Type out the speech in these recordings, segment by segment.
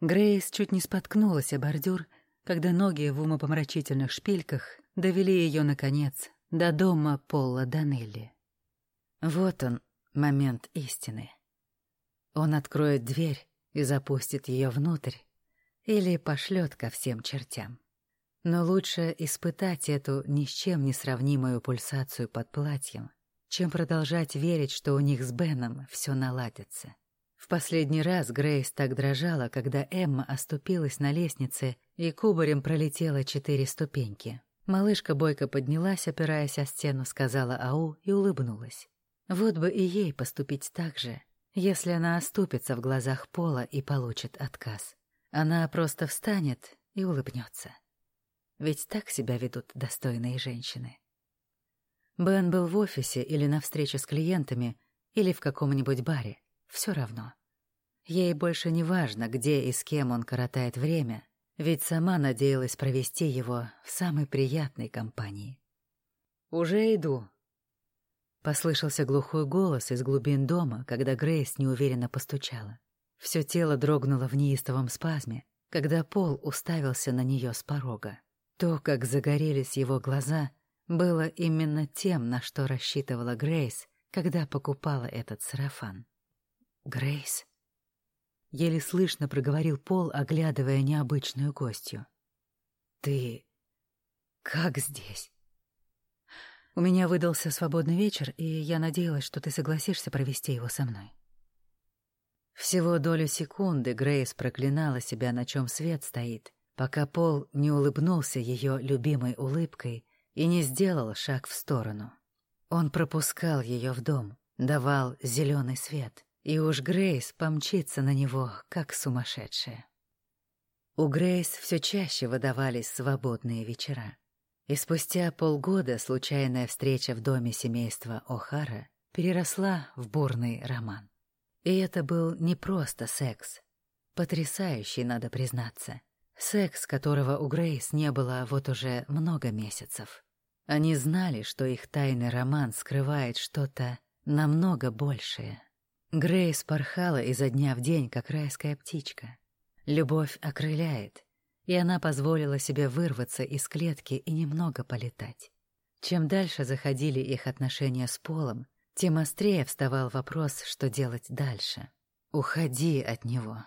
Грейс чуть не споткнулась о бордюр, когда ноги в умопомрачительных шпильках довели ее, наконец, до дома Пола Данелли. Вот он, момент истины. Он откроет дверь и запустит ее внутрь, или пошлет ко всем чертям. Но лучше испытать эту ни с чем не сравнимую пульсацию под платьем, чем продолжать верить, что у них с Беном все наладится. В последний раз Грейс так дрожала, когда Эмма оступилась на лестнице и кубарем пролетела четыре ступеньки. Малышка бойко поднялась, опираясь о стену, сказала «Ау» и улыбнулась. Вот бы и ей поступить так же, если она оступится в глазах Пола и получит отказ. Она просто встанет и улыбнется. Ведь так себя ведут достойные женщины. Бен был в офисе или на встрече с клиентами, или в каком-нибудь баре. Все равно. Ей больше не важно, где и с кем он коротает время, ведь сама надеялась провести его в самой приятной компании. «Уже иду», — послышался глухой голос из глубин дома, когда Грейс неуверенно постучала. Все тело дрогнуло в неистовом спазме, когда Пол уставился на нее с порога. То, как загорелись его глаза, было именно тем, на что рассчитывала Грейс, когда покупала этот сарафан. «Грейс», — еле слышно проговорил Пол, оглядывая необычную гостью. «Ты... как здесь?» «У меня выдался свободный вечер, и я надеялась, что ты согласишься провести его со мной». Всего долю секунды Грейс проклинала себя, на чем свет стоит, пока Пол не улыбнулся ее любимой улыбкой и не сделал шаг в сторону. Он пропускал ее в дом, давал зеленый свет, и уж Грейс помчится на него, как сумасшедшая. У Грейс все чаще выдавались свободные вечера. И спустя полгода случайная встреча в доме семейства О'Хара переросла в бурный роман. И это был не просто секс. Потрясающий, надо признаться. Секс, которого у Грейс не было вот уже много месяцев. Они знали, что их тайный роман скрывает что-то намного большее. Грейс порхала изо дня в день, как райская птичка. Любовь окрыляет, и она позволила себе вырваться из клетки и немного полетать. Чем дальше заходили их отношения с Полом, тем острее вставал вопрос, что делать дальше. «Уходи от него».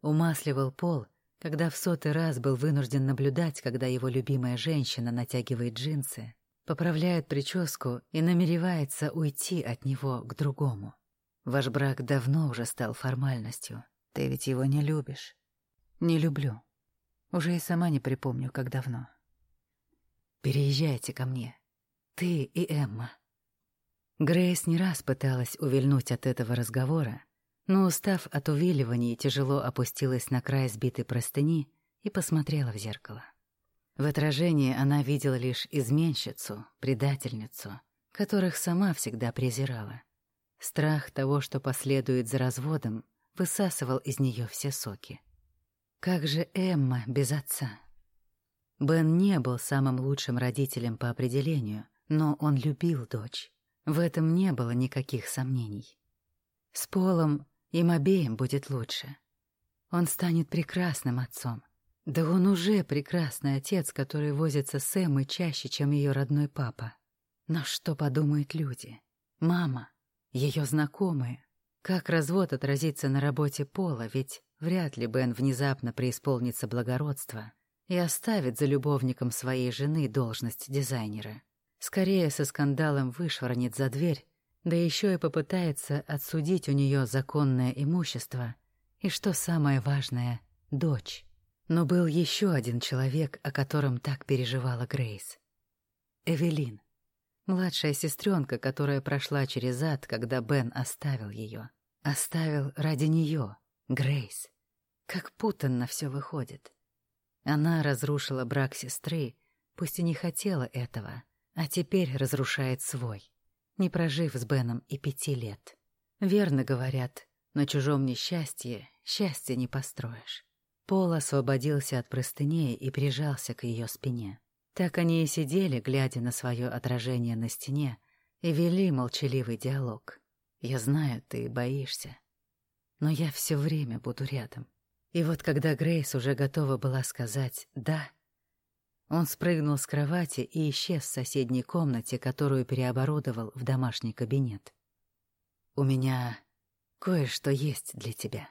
Умасливал Пол, когда в сотый раз был вынужден наблюдать, когда его любимая женщина натягивает джинсы, поправляет прическу и намеревается уйти от него к другому. Ваш брак давно уже стал формальностью. Ты ведь его не любишь. Не люблю. Уже и сама не припомню, как давно. Переезжайте ко мне. Ты и Эмма. Грейс не раз пыталась увильнуть от этого разговора, но, устав от увиливаний, тяжело опустилась на край сбитой простыни и посмотрела в зеркало. В отражении она видела лишь изменщицу, предательницу, которых сама всегда презирала. Страх того, что последует за разводом, высасывал из нее все соки. Как же Эмма без отца? Бен не был самым лучшим родителем по определению, но он любил дочь. В этом не было никаких сомнений. С Полом им обеим будет лучше. Он станет прекрасным отцом. Да он уже прекрасный отец, который возится с Эммой чаще, чем ее родной папа. Но что подумают люди? Мама, ее знакомые. Как развод отразится на работе Пола, ведь вряд ли Бен внезапно преисполнится благородства и оставит за любовником своей жены должность дизайнера. Скорее со скандалом вышвырнет за дверь, да еще и попытается отсудить у нее законное имущество и, что самое важное, дочь. Но был еще один человек, о котором так переживала Грейс. Эвелин, младшая сестренка, которая прошла через ад, когда Бен оставил ее. Оставил ради нее, Грейс. Как путанно все выходит. Она разрушила брак сестры, пусть и не хотела этого — а теперь разрушает свой, не прожив с Беном и пяти лет. Верно говорят, на чужом несчастье счастье не построишь. Пол освободился от простыней и прижался к ее спине. Так они и сидели, глядя на свое отражение на стене, и вели молчаливый диалог. «Я знаю, ты боишься, но я все время буду рядом. И вот когда Грейс уже готова была сказать «да», он спрыгнул с кровати и исчез в соседней комнате, которую переоборудовал в домашний кабинет. «У меня кое-что есть для тебя.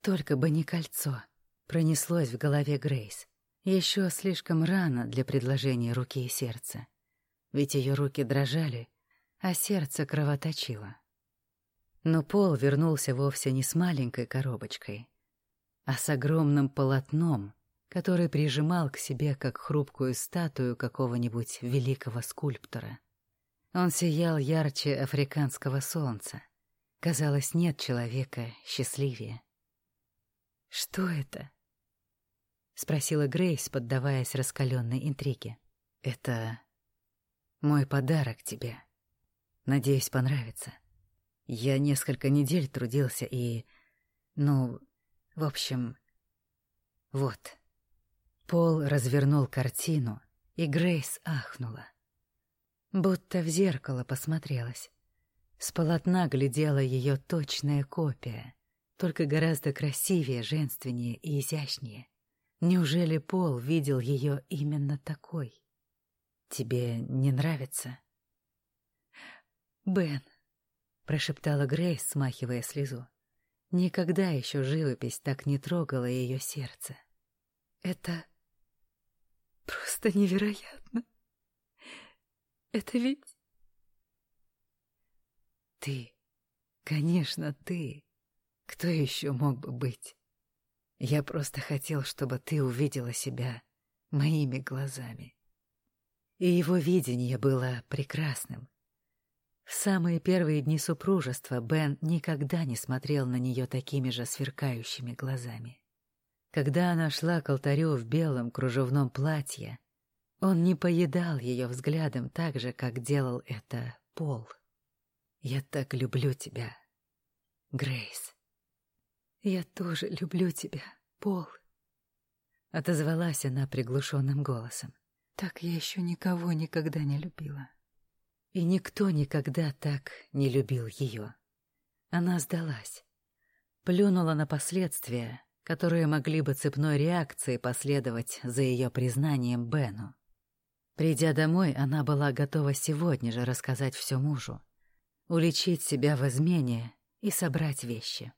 Только бы не кольцо», — пронеслось в голове Грейс. Еще слишком рано для предложения руки и сердца. Ведь ее руки дрожали, а сердце кровоточило. Но Пол вернулся вовсе не с маленькой коробочкой, а с огромным полотном, который прижимал к себе как хрупкую статую какого-нибудь великого скульптора. Он сиял ярче африканского солнца. Казалось, нет человека счастливее. «Что это?» — спросила Грейс, поддаваясь раскаленной интриге. «Это мой подарок тебе. Надеюсь, понравится. Я несколько недель трудился и... Ну, в общем... Вот». Пол развернул картину, и Грейс ахнула. Будто в зеркало посмотрелась. С полотна глядела ее точная копия, только гораздо красивее, женственнее и изящнее. Неужели Пол видел ее именно такой? Тебе не нравится? Бен, прошептала Грейс, смахивая слезу. Никогда еще живопись так не трогала ее сердце. Это Просто невероятно. Это ведь... Ты. Конечно, ты. Кто еще мог бы быть? Я просто хотел, чтобы ты увидела себя моими глазами. И его видение было прекрасным. В самые первые дни супружества Бен никогда не смотрел на нее такими же сверкающими глазами. Когда она шла к алтарю в белом кружевном платье, он не поедал ее взглядом так же, как делал это Пол. «Я так люблю тебя, Грейс». «Я тоже люблю тебя, Пол», — отозвалась она приглушенным голосом. «Так я еще никого никогда не любила». И никто никогда так не любил ее. Она сдалась, плюнула на последствия, которые могли бы цепной реакцией последовать за ее признанием Бену. Придя домой, она была готова сегодня же рассказать все мужу, уличить себя в измене и собрать вещи.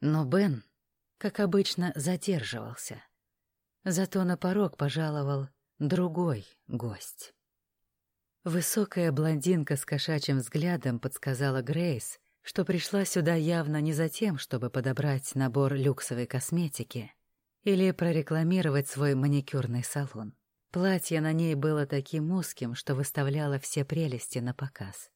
Но Бен, как обычно, задерживался. Зато на порог пожаловал другой гость. Высокая блондинка с кошачьим взглядом подсказала Грейс, что пришла сюда явно не за тем, чтобы подобрать набор люксовой косметики или прорекламировать свой маникюрный салон. Платье на ней было таким узким, что выставляло все прелести на показ.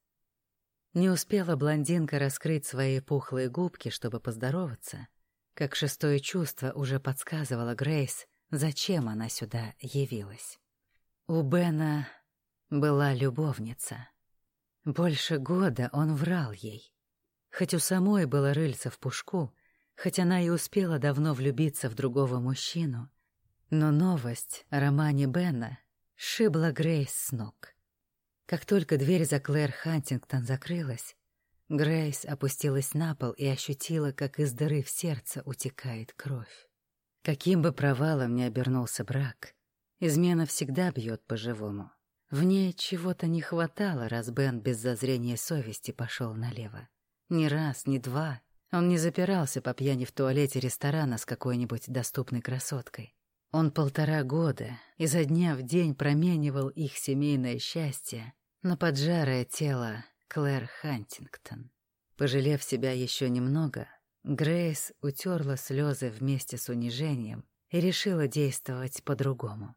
Не успела блондинка раскрыть свои пухлые губки, чтобы поздороваться, как шестое чувство уже подсказывало Грейс, зачем она сюда явилась. У Бена была любовница. Больше года он врал ей. Хоть у самой было рыльце в пушку, хоть она и успела давно влюбиться в другого мужчину, но новость о романе Бена шибла Грейс с ног. Как только дверь за Клэр Хантингтон закрылась, Грейс опустилась на пол и ощутила, как из дыры в сердце утекает кровь. Каким бы провалом ни обернулся брак, измена всегда бьет по-живому. В ней чего-то не хватало, раз Бен без зазрения совести пошел налево. Ни раз, ни два. Он не запирался по пьяни в туалете ресторана с какой-нибудь доступной красоткой. Он полтора года изо дня в день променивал их семейное счастье на поджарое тело Клэр Хантингтон. Пожалев себя еще немного, Грейс утерла слезы вместе с унижением и решила действовать по-другому.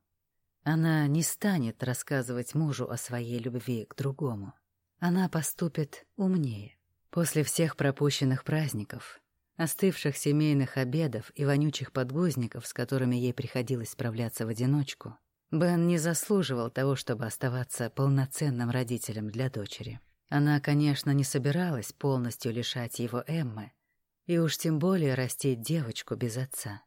Она не станет рассказывать мужу о своей любви к другому. Она поступит умнее. После всех пропущенных праздников, остывших семейных обедов и вонючих подгузников, с которыми ей приходилось справляться в одиночку, Бен не заслуживал того, чтобы оставаться полноценным родителем для дочери. Она, конечно, не собиралась полностью лишать его Эммы, и уж тем более растить девочку без отца.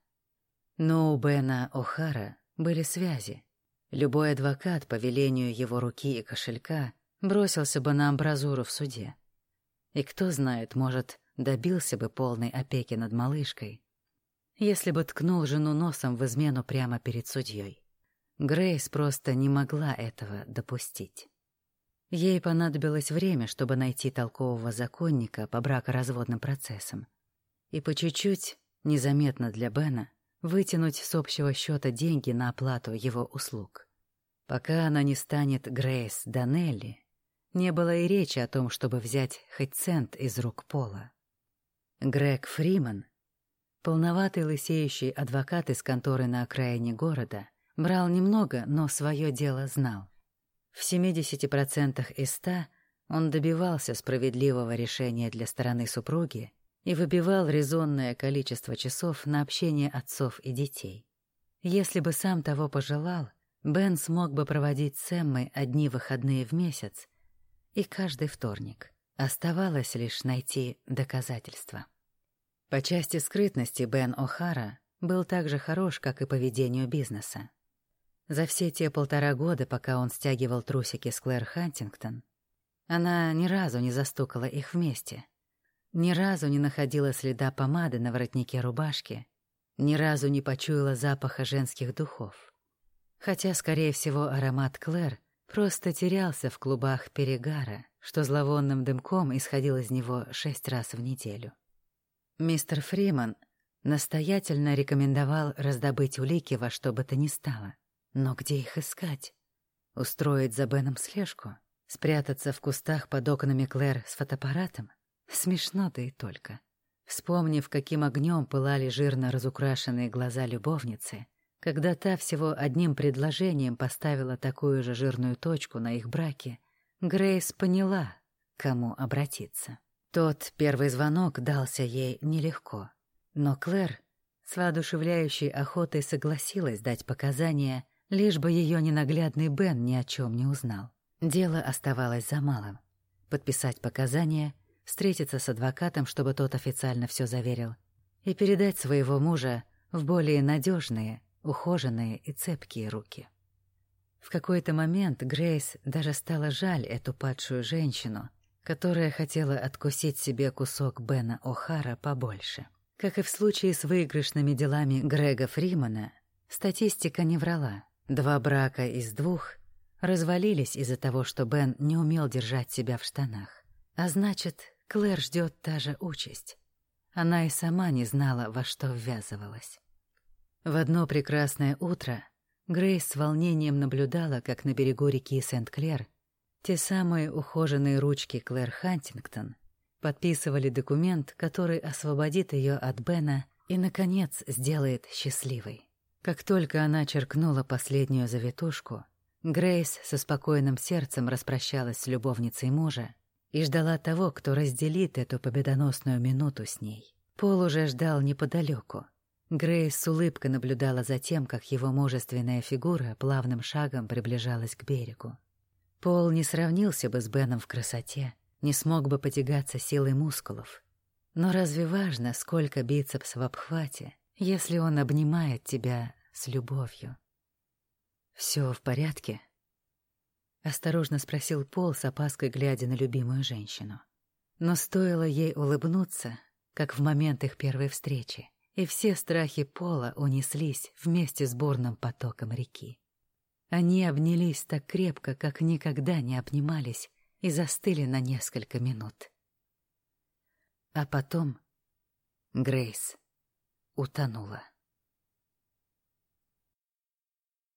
Но у Бена О'Хара были связи. Любой адвокат по велению его руки и кошелька бросился бы на амбразуру в суде. И кто знает, может, добился бы полной опеки над малышкой. если бы ткнул жену носом в измену прямо перед судьей. Грейс просто не могла этого допустить. Ей понадобилось время, чтобы найти толкового законника по бракоразводным процессам. И по чуть-чуть, незаметно для Бена, вытянуть с общего счета деньги на оплату его услуг. Пока она не станет Грейс Данелли, не было и речи о том, чтобы взять хоть цент из рук Пола. Грег Фриман, полноватый лысеющий адвокат из конторы на окраине города, брал немного, но свое дело знал. В 70% из 100 он добивался справедливого решения для стороны супруги и выбивал резонное количество часов на общение отцов и детей. Если бы сам того пожелал, Бен смог бы проводить с Эммой одни выходные в месяц и каждый вторник. Оставалось лишь найти доказательства. По части скрытности Бен О'Хара был так же хорош, как и по ведению бизнеса. За все те полтора года, пока он стягивал трусики с Клэр Хантингтон, она ни разу не застукала их вместе. Ни разу не находила следа помады на воротнике рубашки, ни разу не почуяла запаха женских духов. Хотя, скорее всего, аромат Клэр просто терялся в клубах перегара, что зловонным дымком исходил из него шесть раз в неделю. Мистер Фриман настоятельно рекомендовал раздобыть улики во что бы то ни стало — но где их искать? Устроить за Беном слежку? Спрятаться в кустах под окнами Клэр с фотоаппаратом? Смешно да и только. Вспомнив, каким огнем пылали жирно разукрашенные глаза любовницы, когда та всего одним предложением поставила такую же жирную точку на их браке, Грейс поняла, кому обратиться. Тот первый звонок дался ей нелегко, но Клэр с воодушевляющей охотой согласилась дать показания лишь бы ее ненаглядный Бен ни о чем не узнал. Дело оставалось за малым. Подписать показания, встретиться с адвокатом, чтобы тот официально все заверил, и передать своего мужа в более надежные, ухоженные и цепкие руки. В какой-то момент Грейс даже стала жаль эту падшую женщину, которая хотела откусить себе кусок Бена О'Хара побольше. Как и в случае с выигрышными делами Грега Фримана, статистика не врала. Два брака из двух развалились из-за того, что Бен не умел держать себя в штанах. А значит, Клэр ждет та же участь. Она и сама не знала, во что ввязывалась. В одно прекрасное утро Грейс с волнением наблюдала, как на берегу реки Сент-Клер те самые ухоженные ручки Клэр Хантингтон подписывали документ, который освободит ее от Бена и, наконец, сделает счастливой. Как только она черкнула последнюю завитушку, Грейс со спокойным сердцем распрощалась с любовницей мужа и ждала того, кто разделит эту победоносную минуту с ней. Пол уже ждал неподалеку. Грейс с улыбкой наблюдала за тем, как его мужественная фигура плавным шагом приближалась к берегу. Пол не сравнился бы с Беном в красоте, не смог бы потягаться силой мускулов. Но разве важно, сколько бицепс в обхвате, если он обнимает тебя с любовью. «Все в порядке?» — осторожно спросил Пол с опаской, глядя на любимую женщину. Но стоило ей улыбнуться, как в момент их первой встречи, и все страхи Пола унеслись вместе с бурным потоком реки. Они обнялись так крепко, как никогда не обнимались, и застыли на несколько минут. А потом Грейс утонула.